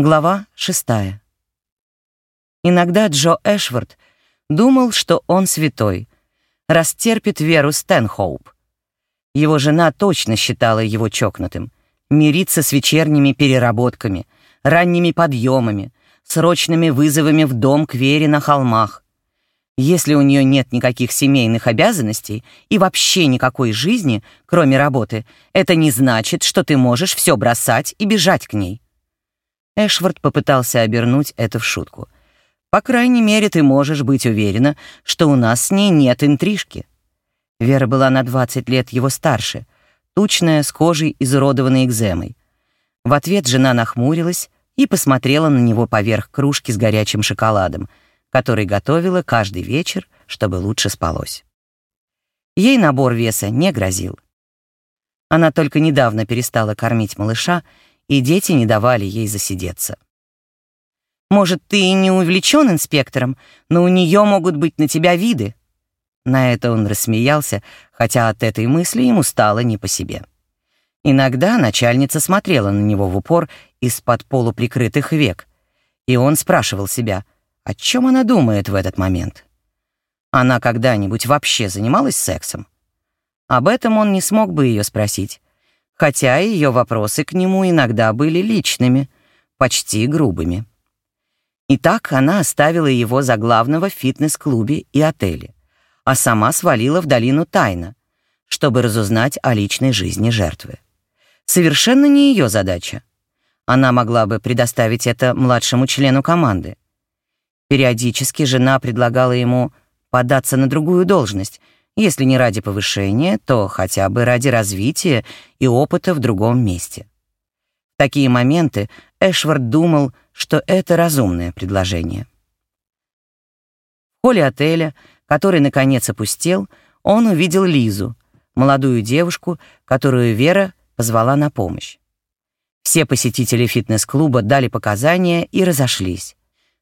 Глава шестая. Иногда Джо Эшвард думал, что он святой, растерпит веру Стэнхоуп. Его жена точно считала его чокнутым. Мириться с вечерними переработками, ранними подъемами, срочными вызовами в дом к Вере на холмах. Если у нее нет никаких семейных обязанностей и вообще никакой жизни, кроме работы, это не значит, что ты можешь все бросать и бежать к ней. Эшвард попытался обернуть это в шутку. «По крайней мере, ты можешь быть уверена, что у нас с ней нет интрижки». Вера была на 20 лет его старше, тучная, с кожей, изуродованной экземой. В ответ жена нахмурилась и посмотрела на него поверх кружки с горячим шоколадом, который готовила каждый вечер, чтобы лучше спалось. Ей набор веса не грозил. Она только недавно перестала кормить малыша и дети не давали ей засидеться. «Может, ты и не увлечен инспектором, но у нее могут быть на тебя виды». На это он рассмеялся, хотя от этой мысли ему стало не по себе. Иногда начальница смотрела на него в упор из-под полуприкрытых век, и он спрашивал себя, о чем она думает в этот момент. Она когда-нибудь вообще занималась сексом? Об этом он не смог бы ее спросить, хотя ее вопросы к нему иногда были личными, почти грубыми. Итак, она оставила его за главного в фитнес-клубе и отеле, а сама свалила в долину тайна, чтобы разузнать о личной жизни жертвы. Совершенно не ее задача. Она могла бы предоставить это младшему члену команды. Периодически жена предлагала ему податься на другую должность — если не ради повышения, то хотя бы ради развития и опыта в другом месте. В такие моменты Эшвард думал, что это разумное предложение. В холле отеля, который наконец опустел, он увидел Лизу, молодую девушку, которую Вера позвала на помощь. Все посетители фитнес-клуба дали показания и разошлись.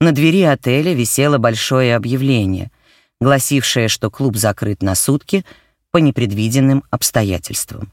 На двери отеля висело большое объявление — гласившее, что клуб закрыт на сутки по непредвиденным обстоятельствам.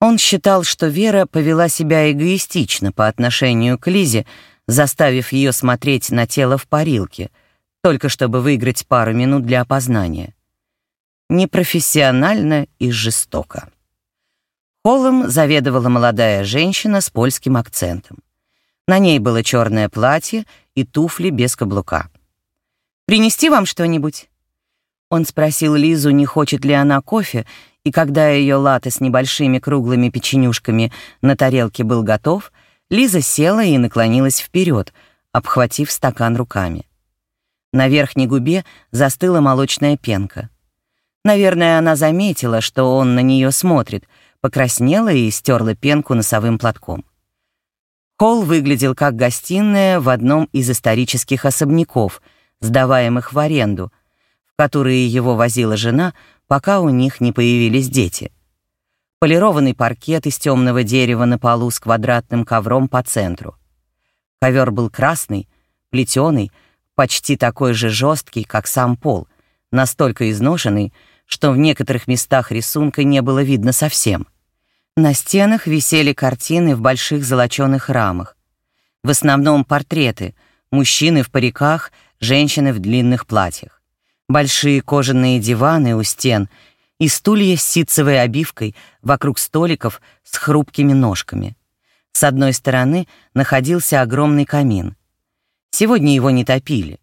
Он считал, что Вера повела себя эгоистично по отношению к Лизе, заставив ее смотреть на тело в парилке, только чтобы выиграть пару минут для опознания. Непрофессионально и жестоко. Холлом заведовала молодая женщина с польским акцентом. На ней было черное платье и туфли без каблука. «Принести вам что-нибудь?» Он спросил Лизу, не хочет ли она кофе, и когда ее латте с небольшими круглыми печенюшками на тарелке был готов, Лиза села и наклонилась вперед, обхватив стакан руками. На верхней губе застыла молочная пенка. Наверное, она заметила, что он на нее смотрит, покраснела и стерла пенку носовым платком. Холл выглядел как гостиная в одном из исторических особняков, сдаваемых в аренду — которые его возила жена, пока у них не появились дети. Полированный паркет из темного дерева на полу с квадратным ковром по центру. Ковер был красный, плетеный, почти такой же жесткий, как сам пол, настолько изношенный, что в некоторых местах рисунка не было видно совсем. На стенах висели картины в больших золоченых рамах. В основном портреты, мужчины в париках, женщины в длинных платьях большие кожаные диваны у стен и стулья с ситцевой обивкой вокруг столиков с хрупкими ножками. С одной стороны находился огромный камин. Сегодня его не топили,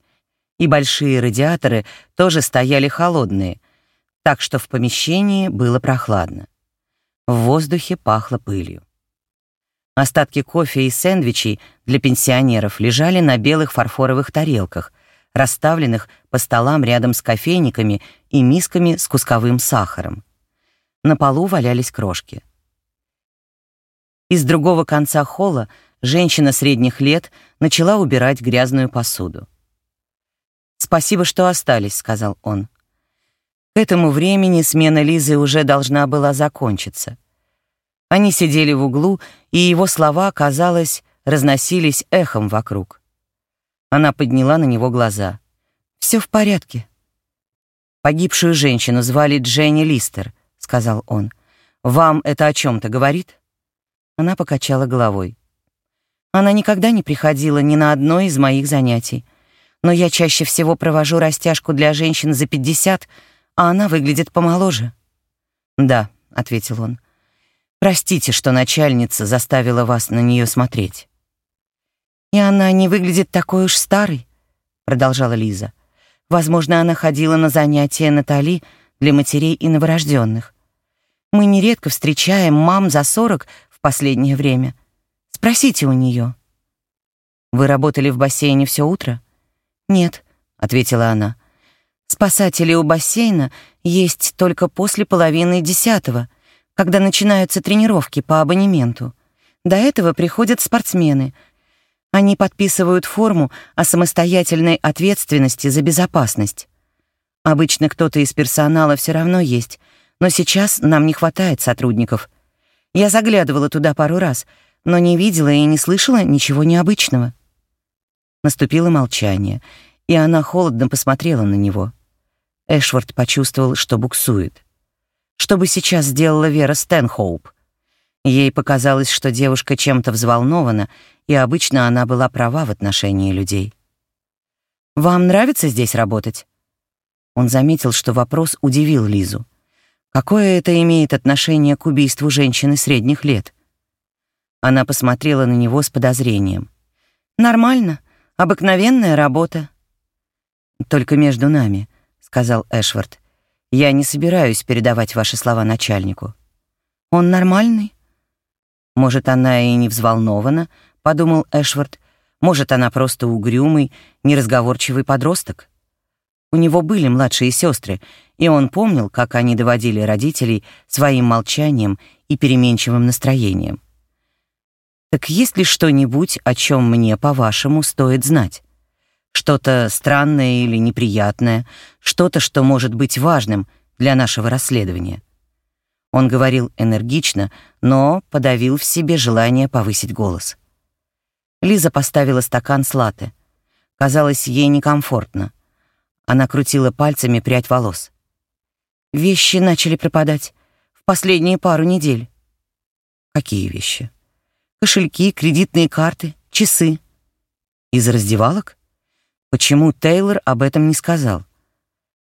и большие радиаторы тоже стояли холодные, так что в помещении было прохладно. В воздухе пахло пылью. Остатки кофе и сэндвичей для пенсионеров лежали на белых фарфоровых тарелках — расставленных по столам рядом с кофейниками и мисками с кусковым сахаром. На полу валялись крошки. Из другого конца холла женщина средних лет начала убирать грязную посуду. «Спасибо, что остались», — сказал он. К этому времени смена Лизы уже должна была закончиться. Они сидели в углу, и его слова, казалось, разносились эхом вокруг. Она подняла на него глаза. «Все в порядке». «Погибшую женщину звали Дженни Листер», — сказал он. «Вам это о чем-то говорит?» Она покачала головой. Она никогда не приходила ни на одно из моих занятий. Но я чаще всего провожу растяжку для женщин за 50, а она выглядит помоложе. «Да», — ответил он. «Простите, что начальница заставила вас на нее смотреть». «И она не выглядит такой уж старой», — продолжала Лиза. «Возможно, она ходила на занятия Натали для матерей и новорожденных. Мы нередко встречаем мам за 40 в последнее время. Спросите у нее. «Вы работали в бассейне все утро?» «Нет», — ответила она. «Спасатели у бассейна есть только после половины десятого, когда начинаются тренировки по абонементу. До этого приходят спортсмены. Они подписывают форму о самостоятельной ответственности за безопасность. Обычно кто-то из персонала все равно есть, но сейчас нам не хватает сотрудников. Я заглядывала туда пару раз — но не видела и не слышала ничего необычного. Наступило молчание, и она холодно посмотрела на него. Эшвард почувствовал, что буксует. Что бы сейчас сделала Вера Стэнхоуп? Ей показалось, что девушка чем-то взволнована, и обычно она была права в отношении людей. «Вам нравится здесь работать?» Он заметил, что вопрос удивил Лизу. Какое это имеет отношение к убийству женщины средних лет? Она посмотрела на него с подозрением. «Нормально. Обыкновенная работа». «Только между нами», — сказал Эшвард. «Я не собираюсь передавать ваши слова начальнику». «Он нормальный?» «Может, она и не взволнована», — подумал Эшвард. «Может, она просто угрюмый, неразговорчивый подросток». У него были младшие сестры, и он помнил, как они доводили родителей своим молчанием и переменчивым настроением. Так есть ли что-нибудь, о чем мне, по-вашему, стоит знать? Что-то странное или неприятное, что-то, что может быть важным для нашего расследования? Он говорил энергично, но подавил в себе желание повысить голос. Лиза поставила стакан с латте. Казалось, ей некомфортно. Она крутила пальцами прядь волос. Вещи начали пропадать в последние пару недель. Какие вещи? Кошельки, кредитные карты, часы. Из раздевалок? Почему Тейлор об этом не сказал?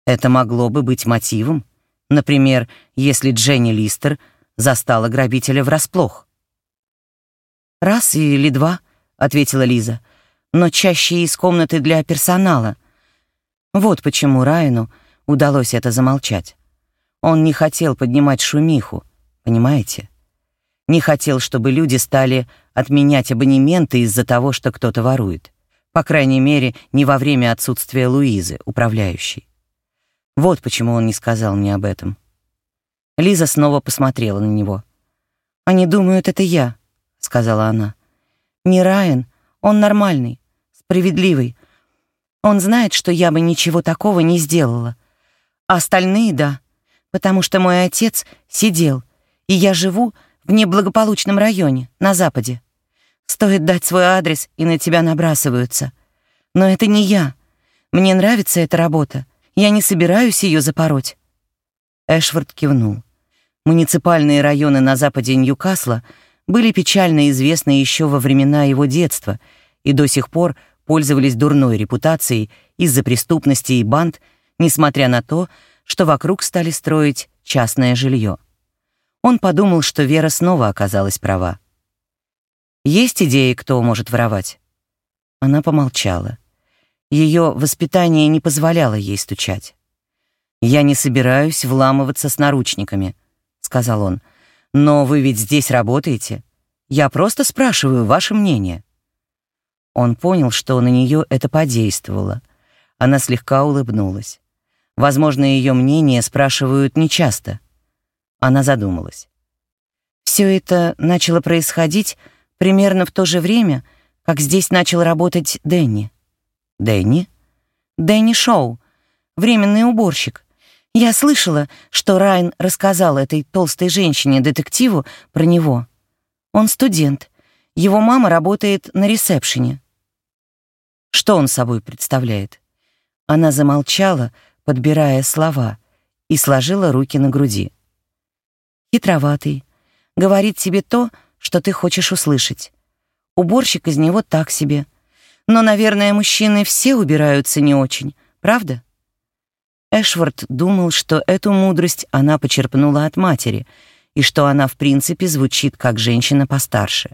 Это могло бы быть мотивом, например, если Дженни Листер застала грабителя врасплох. «Раз или два», — ответила Лиза, «но чаще из комнаты для персонала». Вот почему Райану удалось это замолчать. Он не хотел поднимать шумиху, понимаете? Не хотел, чтобы люди стали отменять абонементы из-за того, что кто-то ворует. По крайней мере, не во время отсутствия Луизы, управляющей. Вот почему он не сказал мне об этом. Лиза снова посмотрела на него. «Они думают, это я», — сказала она. «Не Райан, он нормальный, справедливый. Он знает, что я бы ничего такого не сделала. А остальные — да, потому что мой отец сидел, и я живу в неблагополучном районе, на западе. Стоит дать свой адрес, и на тебя набрасываются. Но это не я. Мне нравится эта работа. Я не собираюсь ее запороть». Эшвард кивнул. Муниципальные районы на западе Ньюкасла были печально известны еще во времена его детства и до сих пор пользовались дурной репутацией из-за преступности и банд, несмотря на то, что вокруг стали строить частное жилье. Он подумал, что Вера снова оказалась права. «Есть идеи, кто может воровать?» Она помолчала. Ее воспитание не позволяло ей стучать. «Я не собираюсь вламываться с наручниками», — сказал он. «Но вы ведь здесь работаете. Я просто спрашиваю ваше мнение». Он понял, что на нее это подействовало. Она слегка улыбнулась. Возможно, ее мнение спрашивают нечасто. Она задумалась. Все это начало происходить примерно в то же время, как здесь начал работать Дэнни. Дэнни? Дэнни Шоу, временный уборщик. Я слышала, что Райн рассказал этой толстой женщине-детективу про него. Он студент. Его мама работает на ресепшене. Что он собой представляет? Она замолчала, подбирая слова, и сложила руки на груди хитроватый, говорит тебе то, что ты хочешь услышать. Уборщик из него так себе. Но, наверное, мужчины все убираются не очень, правда? Эшвард думал, что эту мудрость она почерпнула от матери и что она, в принципе, звучит как женщина постарше.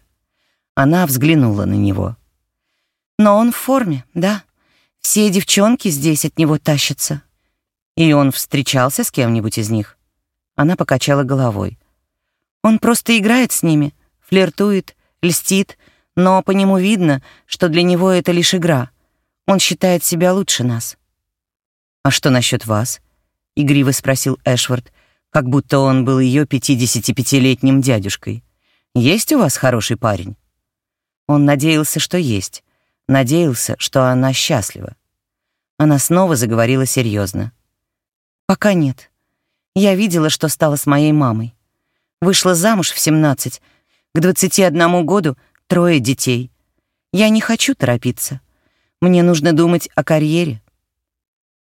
Она взглянула на него. «Но он в форме, да? Все девчонки здесь от него тащатся». «И он встречался с кем-нибудь из них?» Она покачала головой. «Он просто играет с ними, флиртует, льстит, но по нему видно, что для него это лишь игра. Он считает себя лучше нас». «А что насчет вас?» — игриво спросил Эшвард, как будто он был ее 55-летним дядюшкой. «Есть у вас хороший парень?» Он надеялся, что есть. Надеялся, что она счастлива. Она снова заговорила серьезно. «Пока нет. Я видела, что стало с моей мамой. Вышла замуж в 17, к 21 году трое детей. Я не хочу торопиться. Мне нужно думать о карьере.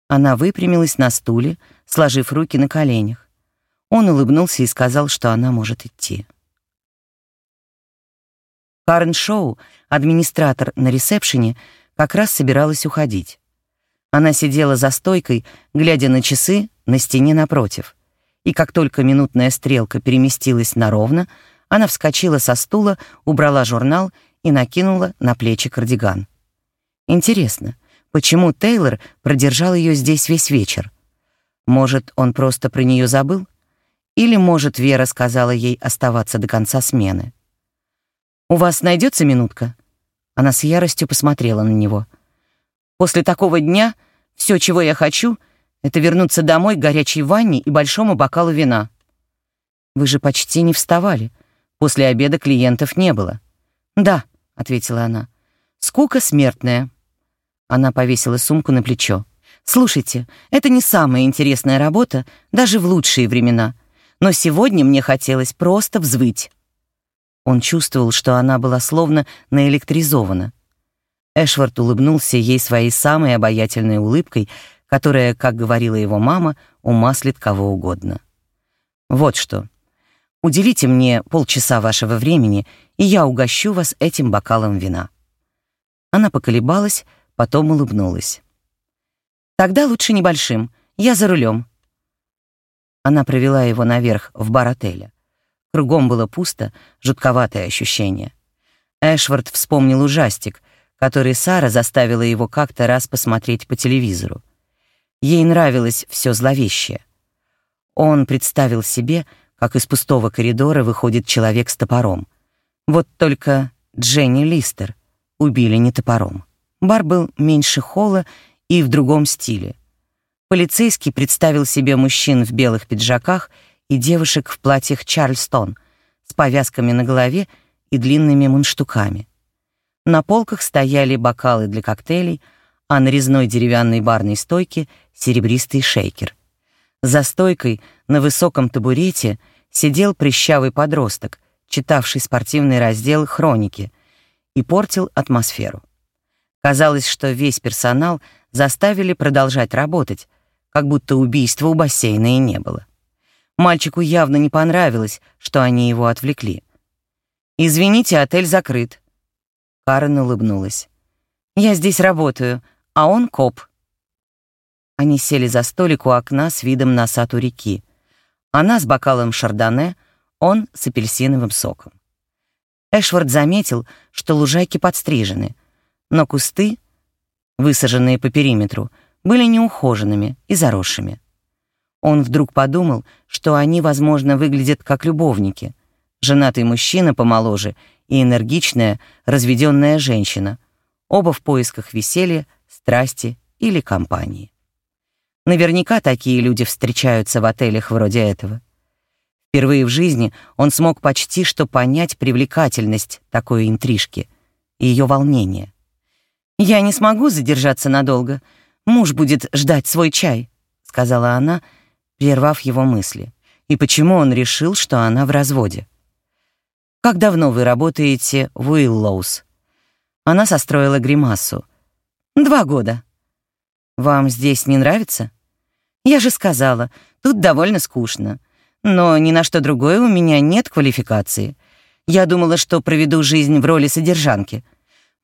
Она выпрямилась на стуле, сложив руки на коленях. Он улыбнулся и сказал, что она может идти. Карен Шоу, администратор на ресепшене, как раз собиралась уходить. Она сидела за стойкой, глядя на часы на стене напротив. И как только минутная стрелка переместилась на ровно, она вскочила со стула, убрала журнал и накинула на плечи кардиган. Интересно, почему Тейлор продержал ее здесь весь вечер? Может, он просто про нее забыл? Или, может, Вера сказала ей оставаться до конца смены? «У вас найдется минутка?» Она с яростью посмотрела на него. «После такого дня все, чего я хочу, это вернуться домой к горячей ванне и большому бокалу вина. Вы же почти не вставали. После обеда клиентов не было. «Да», — ответила она, — «скука смертная». Она повесила сумку на плечо. «Слушайте, это не самая интересная работа, даже в лучшие времена. Но сегодня мне хотелось просто взвыть». Он чувствовал, что она была словно наэлектризована. Эшвард улыбнулся ей своей самой обаятельной улыбкой, которая, как говорила его мама, умаслит кого угодно. «Вот что», Уделите мне полчаса вашего времени, и я угощу вас этим бокалом вина». Она поколебалась, потом улыбнулась. «Тогда лучше небольшим. Я за рулем». Она провела его наверх, в бар отеля. Кругом было пусто, жутковатое ощущение. Эшвард вспомнил ужастик, который Сара заставила его как-то раз посмотреть по телевизору. Ей нравилось все зловещее. Он представил себе, как из пустого коридора выходит человек с топором. Вот только Дженни Листер убили не топором. Бар был меньше холла и в другом стиле. Полицейский представил себе мужчин в белых пиджаках и девушек в платьях Чарльстон с повязками на голове и длинными мундштуками. На полках стояли бокалы для коктейлей, а на резной деревянной барной стойке — серебристый шейкер. За стойкой на высоком табурете сидел прищавый подросток, читавший спортивный раздел «Хроники», и портил атмосферу. Казалось, что весь персонал заставили продолжать работать, как будто убийства у бассейна и не было. Мальчику явно не понравилось, что они его отвлекли. «Извините, отель закрыт». Карен улыбнулась. «Я здесь работаю, а он коп». Они сели за столик у окна с видом на сад у реки. Она с бокалом шардоне, он с апельсиновым соком. Эшвард заметил, что лужайки подстрижены, но кусты, высаженные по периметру, были неухоженными и заросшими. Он вдруг подумал, что они, возможно, выглядят как любовники. Женатый мужчина помоложе и энергичная, разведенная женщина, оба в поисках веселья, страсти или компании. Наверняка такие люди встречаются в отелях вроде этого. Впервые в жизни он смог почти что понять привлекательность такой интрижки и ее волнение. «Я не смогу задержаться надолго. Муж будет ждать свой чай», — сказала она, прервав его мысли. И почему он решил, что она в разводе? «Как давно вы работаете в Уиллоус?» Она состроила гримасу. «Два года», вам здесь не нравится? Я же сказала, тут довольно скучно. Но ни на что другое у меня нет квалификации. Я думала, что проведу жизнь в роли содержанки.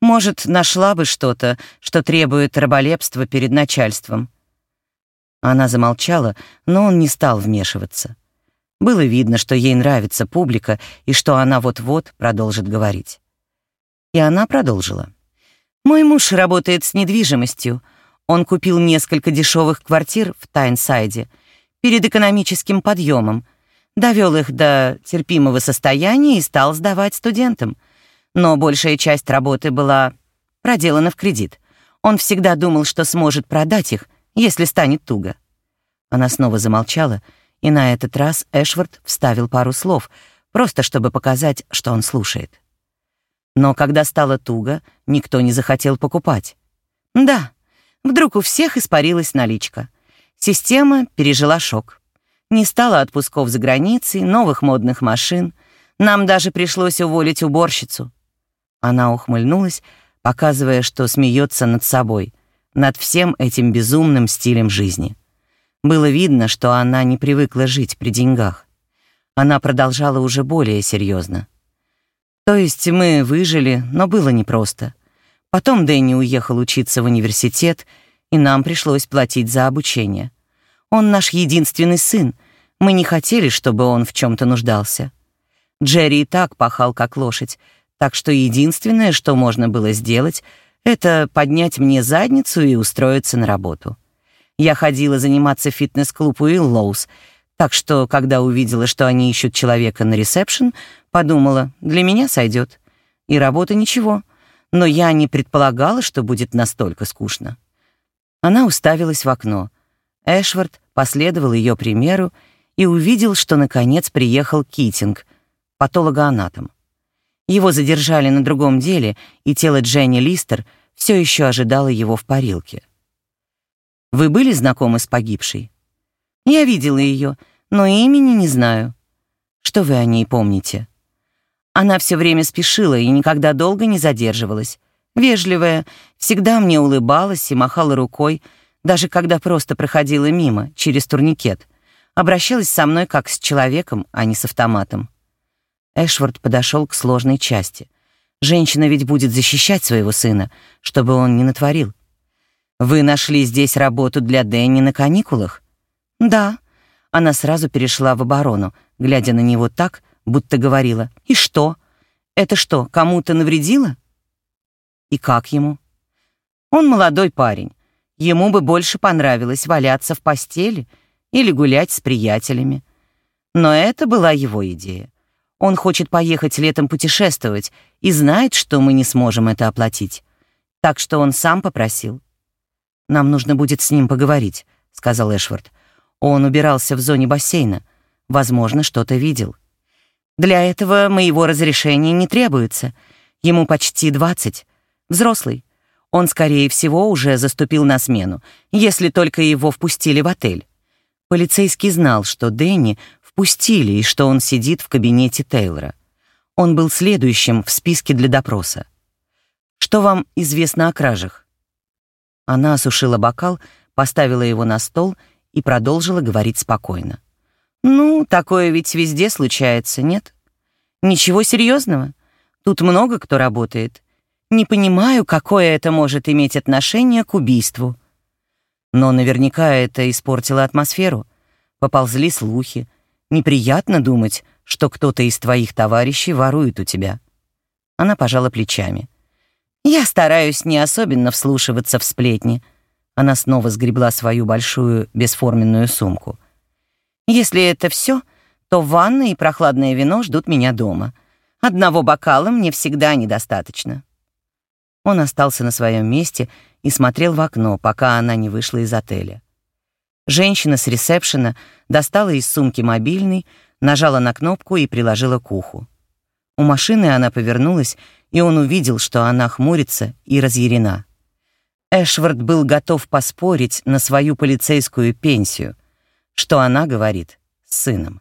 Может, нашла бы что-то, что требует раболепства перед начальством. Она замолчала, но он не стал вмешиваться. Было видно, что ей нравится публика и что она вот-вот продолжит говорить. И она продолжила. «Мой муж работает с недвижимостью. Он купил несколько дешевых квартир в Тайнсайде перед экономическим подъемом, довел их до терпимого состояния и стал сдавать студентам. Но большая часть работы была проделана в кредит. Он всегда думал, что сможет продать их, если станет туго. Она снова замолчала, и на этот раз Эшвард вставил пару слов, просто чтобы показать, что он слушает. Но когда стало туго, никто не захотел покупать. Да, вдруг у всех испарилась наличка. Система пережила шок. Не стало отпусков за границей, новых модных машин. Нам даже пришлось уволить уборщицу. Она ухмыльнулась, показывая, что смеется над собой, над всем этим безумным стилем жизни. Было видно, что она не привыкла жить при деньгах. Она продолжала уже более серьезно. То есть мы выжили, но было непросто. Потом Дэнни уехал учиться в университет, и нам пришлось платить за обучение. Он наш единственный сын. Мы не хотели, чтобы он в чем то нуждался. Джерри и так пахал как лошадь, так что единственное, что можно было сделать, это поднять мне задницу и устроиться на работу. Я ходила заниматься в фитнес-клуб Уиллоус, так что, когда увидела, что они ищут человека на ресепшн, подумала, для меня сойдет. И работа ничего. Но я не предполагала, что будет настолько скучно. Она уставилась в окно. Эшвард последовал ее примеру и увидел, что наконец приехал Китинг, патологоанатом. Его задержали на другом деле, и тело Дженни Листер все еще ожидало его в парилке. «Вы были знакомы с погибшей?» Я видела ее, но имени не знаю. Что вы о ней помните? Она все время спешила и никогда долго не задерживалась. Вежливая, всегда мне улыбалась и махала рукой, даже когда просто проходила мимо, через турникет. Обращалась со мной как с человеком, а не с автоматом. Эшвард подошел к сложной части. Женщина ведь будет защищать своего сына, чтобы он не натворил. «Вы нашли здесь работу для Дэнни на каникулах?» «Да». Она сразу перешла в оборону, глядя на него так, будто говорила «И что? Это что, кому-то навредило?» «И как ему?» «Он молодой парень. Ему бы больше понравилось валяться в постели или гулять с приятелями. Но это была его идея. Он хочет поехать летом путешествовать и знает, что мы не сможем это оплатить. Так что он сам попросил. «Нам нужно будет с ним поговорить», — сказал Эшвард. Он убирался в зоне бассейна. Возможно, что-то видел. Для этого моего разрешения не требуется. Ему почти двадцать. Взрослый. Он, скорее всего, уже заступил на смену, если только его впустили в отель. Полицейский знал, что Дэнни впустили и что он сидит в кабинете Тейлора. Он был следующим в списке для допроса. «Что вам известно о кражах?» Она осушила бокал, поставила его на стол и продолжила говорить спокойно. «Ну, такое ведь везде случается, нет? Ничего серьезного. Тут много кто работает. Не понимаю, какое это может иметь отношение к убийству. Но наверняка это испортило атмосферу. Поползли слухи. Неприятно думать, что кто-то из твоих товарищей ворует у тебя». Она пожала плечами. «Я стараюсь не особенно вслушиваться в сплетни», она снова сгребла свою большую бесформенную сумку. «Если это все, то ванна и прохладное вино ждут меня дома. Одного бокала мне всегда недостаточно». Он остался на своем месте и смотрел в окно, пока она не вышла из отеля. Женщина с ресепшена достала из сумки мобильный, нажала на кнопку и приложила к уху. У машины она повернулась, и он увидел, что она хмурится и разъярена. Эшвард был готов поспорить на свою полицейскую пенсию, что она говорит с сыном.